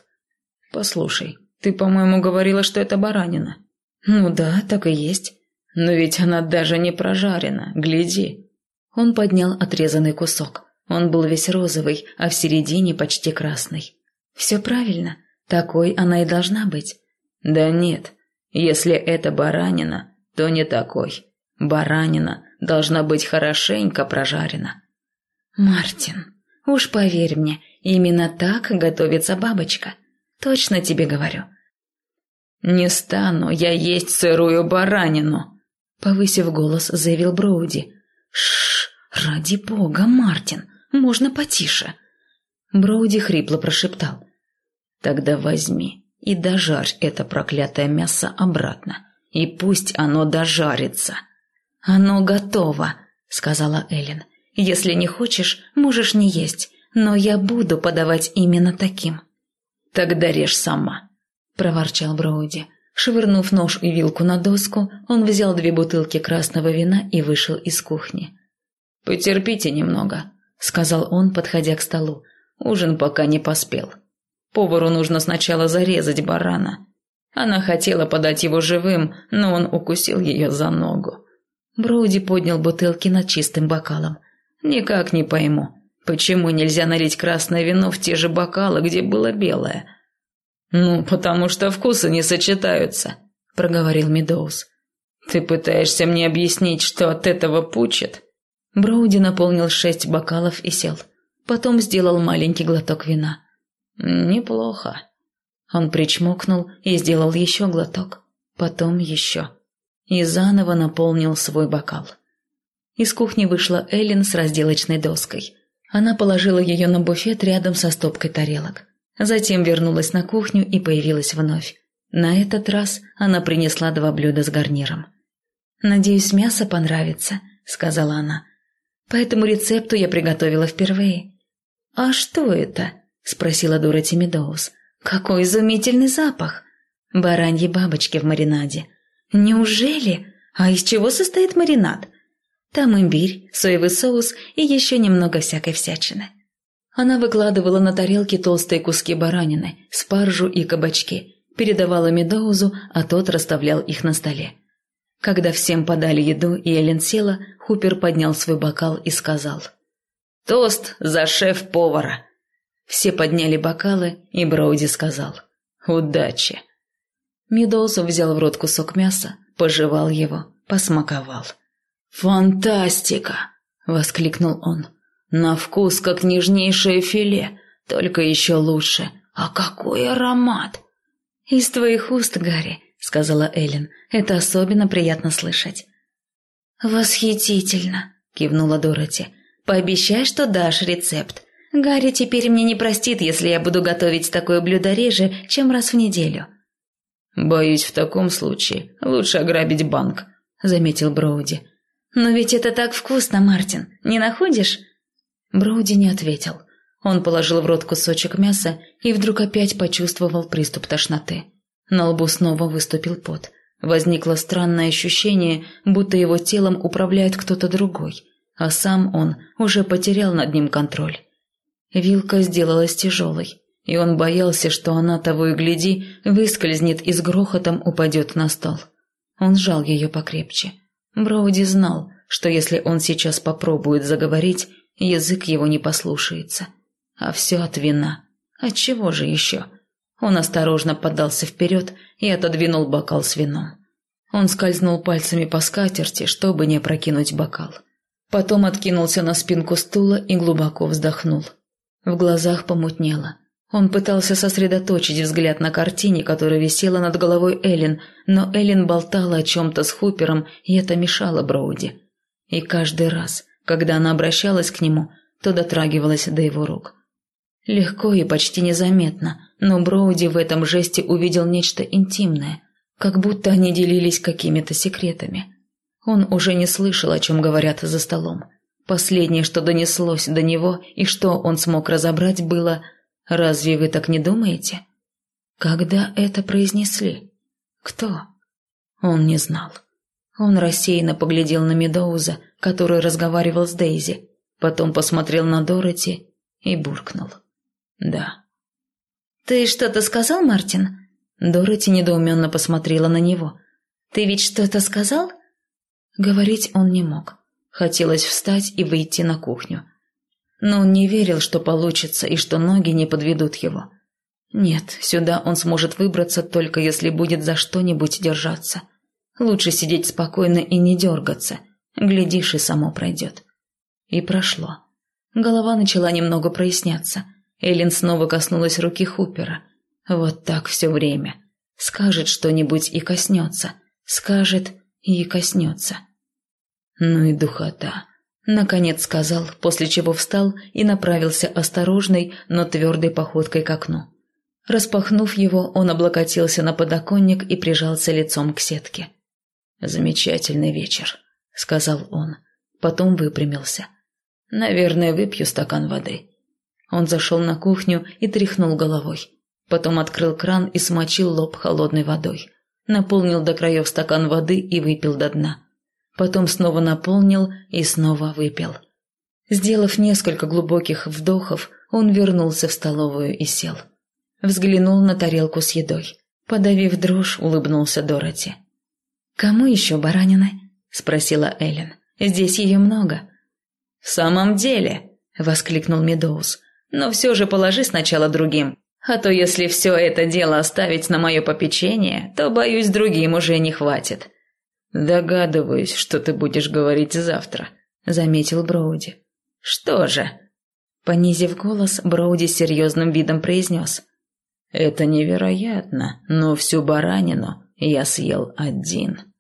«Послушай, ты, по-моему, говорила, что это баранина». «Ну да, так и есть». «Но ведь она даже не прожарена, гляди». Он поднял отрезанный кусок. Он был весь розовый, а в середине почти красный. «Все правильно. Такой она и должна быть». «Да нет. Если это баранина, то не такой. Баранина должна быть хорошенько прожарена». «Мартин, уж поверь мне, именно так готовится бабочка. Точно тебе говорю». «Не стану я есть сырую баранину», — повысив голос, заявил Броуди. «Шш, ради бога, Мартин, можно потише». Броуди хрипло прошептал. «Тогда возьми и дожарь это проклятое мясо обратно, и пусть оно дожарится». «Оно готово», — сказала Эллен. «Если не хочешь, можешь не есть, но я буду подавать именно таким». «Тогда режь сама», проворчал Броуди. Швырнув нож и вилку на доску, он взял две бутылки красного вина и вышел из кухни. «Потерпите немного», — сказал он, подходя к столу. «Ужин пока не поспел. Повару нужно сначала зарезать барана. Она хотела подать его живым, но он укусил ее за ногу». Броуди поднял бутылки над чистым бокалом. «Никак не пойму, почему нельзя налить красное вино в те же бокалы, где было белое?» «Ну, потому что вкусы не сочетаются», – проговорил Медоуз. «Ты пытаешься мне объяснить, что от этого пучит?» Броуди наполнил шесть бокалов и сел. Потом сделал маленький глоток вина. «Неплохо». Он причмокнул и сделал еще глоток. Потом еще. И заново наполнил свой бокал. Из кухни вышла Эллен с разделочной доской. Она положила ее на буфет рядом со стопкой тарелок. Затем вернулась на кухню и появилась вновь. На этот раз она принесла два блюда с гарниром. «Надеюсь, мясо понравится», — сказала она. «По этому рецепту я приготовила впервые». «А что это?» — спросила Дороти Медоуз. «Какой изумительный запах!» «Бараньи бабочки в маринаде». «Неужели? А из чего состоит маринад?» «Там имбирь, соевый соус и еще немного всякой всячины». Она выкладывала на тарелки толстые куски баранины, спаржу и кабачки, передавала Медоузу, а тот расставлял их на столе. Когда всем подали еду и Эллен села, Хупер поднял свой бокал и сказал «Тост за шеф-повара!» Все подняли бокалы, и Броуди сказал «Удачи!» Медоуз взял в рот кусок мяса, пожевал его, посмаковал. «Фантастика!» — воскликнул он. На вкус как нежнейшее филе, только еще лучше. А какой аромат!» «Из твоих уст, Гарри», — сказала Эллен. «Это особенно приятно слышать». «Восхитительно», — кивнула Дороти. «Пообещай, что дашь рецепт. Гарри теперь мне не простит, если я буду готовить такое блюдо реже, чем раз в неделю». «Боюсь, в таком случае лучше ограбить банк», — заметил Броуди. «Но ведь это так вкусно, Мартин, не находишь?» Броуди не ответил. Он положил в рот кусочек мяса и вдруг опять почувствовал приступ тошноты. На лбу снова выступил пот. Возникло странное ощущение, будто его телом управляет кто-то другой, а сам он уже потерял над ним контроль. Вилка сделалась тяжелой, и он боялся, что она, того и гляди, выскользнет и с грохотом упадет на стол. Он сжал ее покрепче. Броуди знал, что если он сейчас попробует заговорить, язык его не послушается. А все от вина. От чего же еще? Он осторожно подался вперед и отодвинул бокал с вином. Он скользнул пальцами по скатерти, чтобы не опрокинуть бокал. Потом откинулся на спинку стула и глубоко вздохнул. В глазах помутнело. Он пытался сосредоточить взгляд на картине, которая висела над головой Эллен, но Эллен болтала о чем-то с Хупером, и это мешало Броуди. И каждый раз, когда она обращалась к нему, то дотрагивалась до его рук. Легко и почти незаметно, но Броуди в этом жесте увидел нечто интимное, как будто они делились какими-то секретами. Он уже не слышал, о чем говорят за столом. Последнее, что донеслось до него и что он смог разобрать, было «Разве вы так не думаете?» Когда это произнесли? Кто? Он не знал. Он рассеянно поглядел на Медоуза, который разговаривал с Дейзи, потом посмотрел на Дороти и буркнул. «Да». «Ты что-то сказал, Мартин?» Дороти недоуменно посмотрела на него. «Ты ведь что-то сказал?» Говорить он не мог. Хотелось встать и выйти на кухню. Но он не верил, что получится и что ноги не подведут его. Нет, сюда он сможет выбраться только если будет за что-нибудь держаться. Лучше сидеть спокойно и не дергаться. Глядишь, и само пройдет. И прошло. Голова начала немного проясняться. Эллен снова коснулась руки Хупера. Вот так все время. Скажет что-нибудь и коснется. Скажет и коснется. Ну и духота. Наконец сказал, после чего встал и направился осторожной, но твердой походкой к окну. Распахнув его, он облокотился на подоконник и прижался лицом к сетке. «Замечательный вечер», — сказал он. Потом выпрямился. «Наверное, выпью стакан воды». Он зашел на кухню и тряхнул головой. Потом открыл кран и смочил лоб холодной водой. Наполнил до краев стакан воды и выпил до дна. Потом снова наполнил и снова выпил. Сделав несколько глубоких вдохов, он вернулся в столовую и сел. Взглянул на тарелку с едой. Подавив дрожь, улыбнулся Дороти. «Кому еще баранины?» – спросила Эллен. «Здесь ее много». «В самом деле!» – воскликнул Медоуз. «Но все же положи сначала другим. А то если все это дело оставить на мое попечение, то, боюсь, другим уже не хватит». «Догадываюсь, что ты будешь говорить завтра», – заметил Броуди. «Что же?» Понизив голос, Броуди серьезным видом произнес. «Это невероятно, но всю баранину я съел один».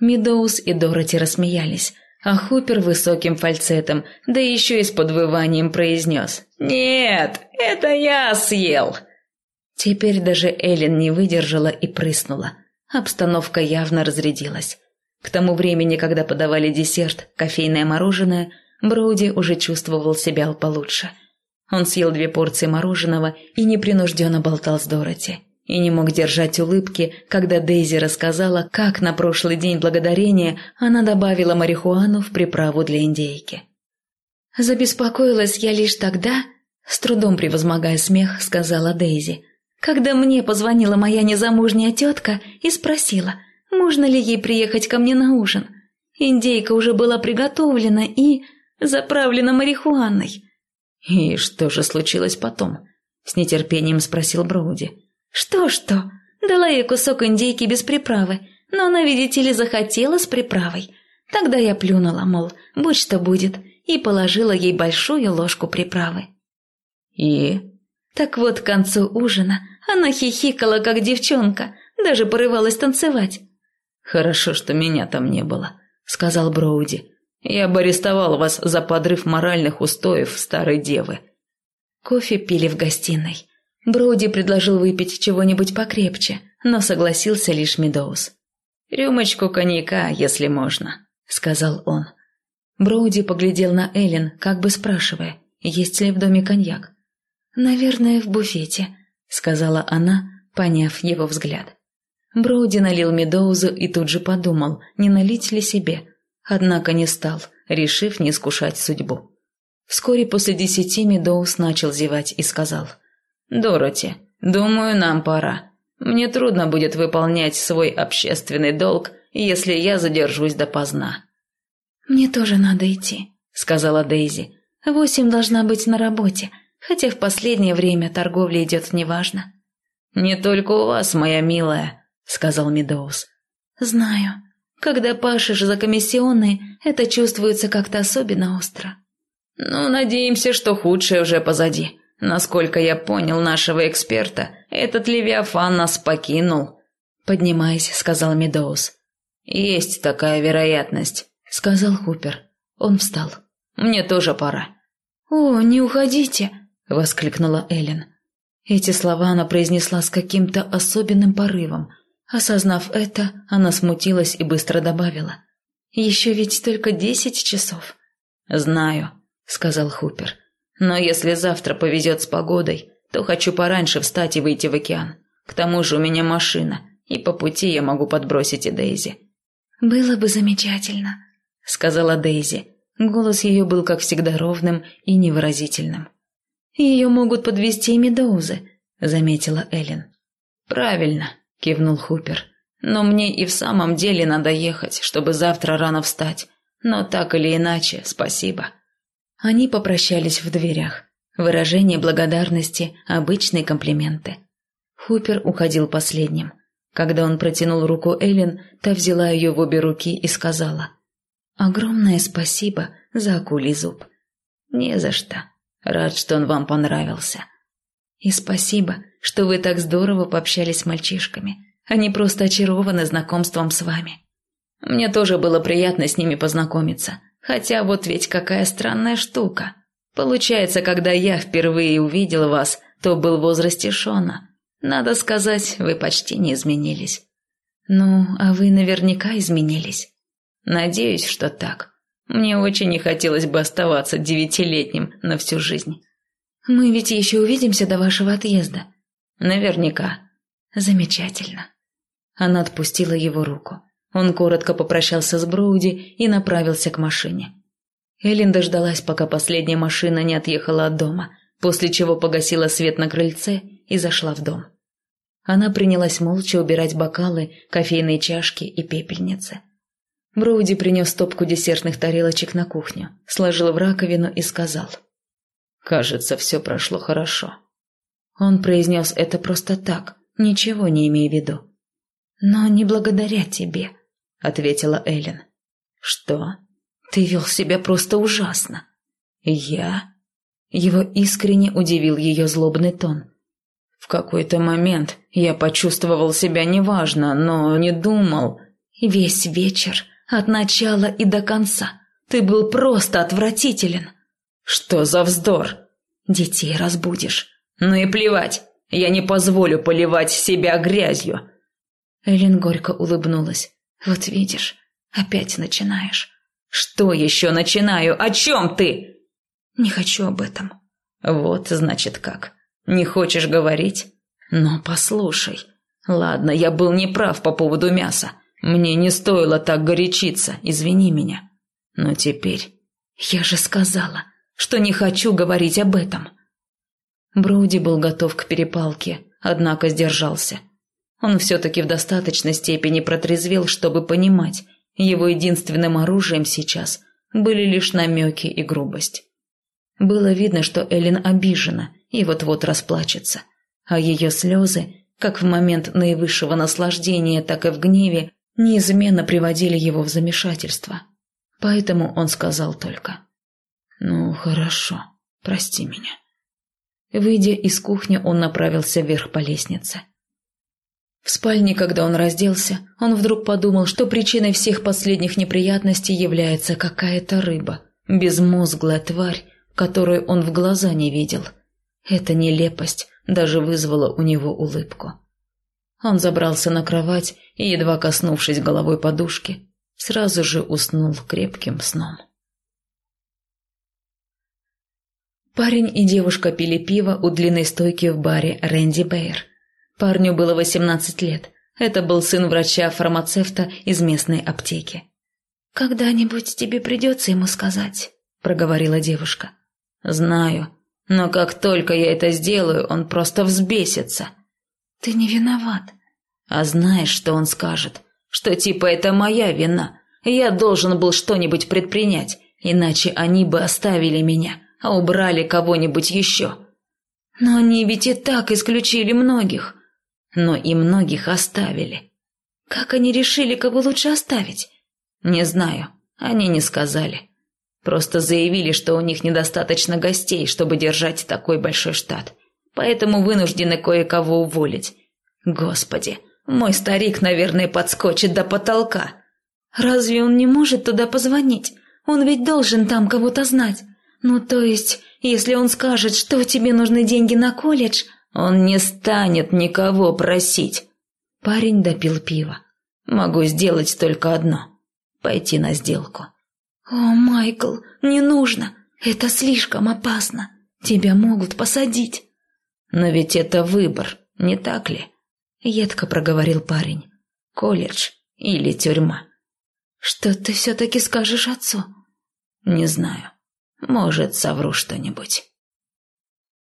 Медоуз и Дороти рассмеялись, а Хупер высоким фальцетом, да еще и с подвыванием произнес «Нет, это я съел!» Теперь даже Эллен не выдержала и прыснула. Обстановка явно разрядилась. К тому времени, когда подавали десерт, кофейное мороженое, Броуди уже чувствовал себя получше. Он съел две порции мороженого и непринужденно болтал с Дороти и не мог держать улыбки, когда Дейзи рассказала, как на прошлый день благодарения она добавила марихуану в приправу для индейки. «Забеспокоилась я лишь тогда», — с трудом превозмогая смех, сказала Дейзи, «когда мне позвонила моя незамужняя тетка и спросила, можно ли ей приехать ко мне на ужин. Индейка уже была приготовлена и заправлена марихуаной». «И что же случилось потом?» — с нетерпением спросил Броуди. «Что-что? Дала ей кусок индейки без приправы, но она, видите ли, захотела с приправой. Тогда я плюнула, мол, будь что будет, и положила ей большую ложку приправы». «И?» Так вот, к концу ужина она хихикала, как девчонка, даже порывалась танцевать. «Хорошо, что меня там не было», — сказал Броуди. «Я бы арестовал вас за подрыв моральных устоев старой девы». Кофе пили в гостиной. Броуди предложил выпить чего-нибудь покрепче, но согласился лишь Медоуз. «Рюмочку коньяка, если можно», — сказал он. Броуди поглядел на Эллен, как бы спрашивая, есть ли в доме коньяк. «Наверное, в буфете», — сказала она, поняв его взгляд. Броуди налил Медоузу и тут же подумал, не налить ли себе. Однако не стал, решив не искушать судьбу. Вскоре после десяти Медоуз начал зевать и сказал — «Дороти, думаю, нам пора. Мне трудно будет выполнять свой общественный долг, если я задержусь допоздна». «Мне тоже надо идти», — сказала Дейзи. «Восемь должна быть на работе, хотя в последнее время торговля идет неважно». «Не только у вас, моя милая», — сказал Медоуз. «Знаю. Когда пашешь за комиссионные, это чувствуется как-то особенно остро». «Ну, надеемся, что худшее уже позади. Насколько я понял нашего эксперта, этот Левиафан нас покинул», — поднимаясь, сказал Медоуз. «Есть такая вероятность», — сказал Хупер. Он встал. «Мне тоже пора». «О, не уходите!» — воскликнула Эллен. Эти слова она произнесла с каким-то особенным порывом. Осознав это, она смутилась и быстро добавила. «Еще ведь только десять часов». «Знаю», — сказал Хупер. «Но если завтра повезет с погодой, то хочу пораньше встать и выйти в океан. К тому же у меня машина, и по пути я могу подбросить и Дейзи». «Было бы замечательно», — сказала Дейзи. Голос ее был, как всегда, ровным и невыразительным. «Ее могут подвести Медоузы», — заметила Эллен. «Правильно», — кивнул Хупер. «Но мне и в самом деле надо ехать, чтобы завтра рано встать. Но так или иначе, спасибо». Они попрощались в дверях. Выражение благодарности, обычные комплименты. Хупер уходил последним. Когда он протянул руку Эллен, та взяла ее в обе руки и сказала «Огромное спасибо за акулий зуб». «Не за что. Рад, что он вам понравился». «И спасибо, что вы так здорово пообщались с мальчишками. Они просто очарованы знакомством с вами». «Мне тоже было приятно с ними познакомиться. Хотя вот ведь какая странная штука. Получается, когда я впервые увидел вас, то был в возрасте Шона. Надо сказать, вы почти не изменились. Ну, а вы наверняка изменились. Надеюсь, что так. Мне очень не хотелось бы оставаться девятилетним на всю жизнь. Мы ведь еще увидимся до вашего отъезда. Наверняка. Замечательно. Она отпустила его руку. Он коротко попрощался с Броуди и направился к машине. Эллен дождалась, пока последняя машина не отъехала от дома, после чего погасила свет на крыльце и зашла в дом. Она принялась молча убирать бокалы, кофейные чашки и пепельницы. Броуди принес стопку десертных тарелочек на кухню, сложил в раковину и сказал. «Кажется, все прошло хорошо». Он произнес это просто так, ничего не имея в виду. «Но не благодаря тебе», — ответила Эллен. «Что? Ты вел себя просто ужасно». «Я?» Его искренне удивил ее злобный тон. В какой-то момент я почувствовал себя неважно, но не думал. Весь вечер, от начала и до конца, ты был просто отвратителен. Что за вздор? Детей разбудишь. Ну и плевать, я не позволю поливать себя грязью. Эллен горько улыбнулась. Вот видишь, опять начинаешь. Что еще начинаю? О чем ты? Не хочу об этом. Вот, значит, как. Не хочешь говорить? Но послушай. Ладно, я был неправ по поводу мяса. Мне не стоило так горячиться, извини меня. Но теперь... Я же сказала, что не хочу говорить об этом. Броуди был готов к перепалке, однако сдержался. Он все-таки в достаточной степени протрезвел, чтобы понимать, его единственным оружием сейчас были лишь намеки и грубость. Было видно, что Эллен обижена и вот-вот расплачется. А ее слезы, как в момент наивысшего наслаждения, так и в гневе, неизменно приводили его в замешательство. Поэтому он сказал только «Ну, хорошо, прости меня». Выйдя из кухни, он направился вверх по лестнице. В спальне, когда он разделся, он вдруг подумал, что причиной всех последних неприятностей является какая-то рыба, безмозглая тварь, которую он в глаза не видел – эта нелепость даже вызвала у него улыбку. Он забрался на кровать и, едва коснувшись головой подушки, сразу же уснул крепким сном. Парень и девушка пили пиво у длинной стойки в баре Рэнди Бэйр. Парню было 18 лет. Это был сын врача-фармацевта из местной аптеки. «Когда-нибудь тебе придется ему сказать», — проговорила девушка. «Знаю», но как только я это сделаю, он просто взбесится. Ты не виноват. А знаешь, что он скажет? Что типа это моя вина. Я должен был что-нибудь предпринять, иначе они бы оставили меня, а убрали кого-нибудь еще. Но они ведь и так исключили многих. Но и многих оставили. Как они решили, кого лучше оставить? Не знаю, они не сказали. Просто заявили, что у них недостаточно гостей, чтобы держать такой большой штат. Поэтому вынуждены кое-кого уволить. Господи, мой старик, наверное, подскочит до потолка. Разве он не может туда позвонить? Он ведь должен там кого-то знать. Ну, то есть, если он скажет, что тебе нужны деньги на колледж, он не станет никого просить. Парень допил пиво. Могу сделать только одно – пойти на сделку. «О, Майкл, не нужно. Это слишком опасно. Тебя могут посадить». «Но ведь это выбор, не так ли?» – едко проговорил парень. «Колледж или тюрьма?» «Что ты все-таки скажешь отцу?» «Не знаю. Может, совру что-нибудь».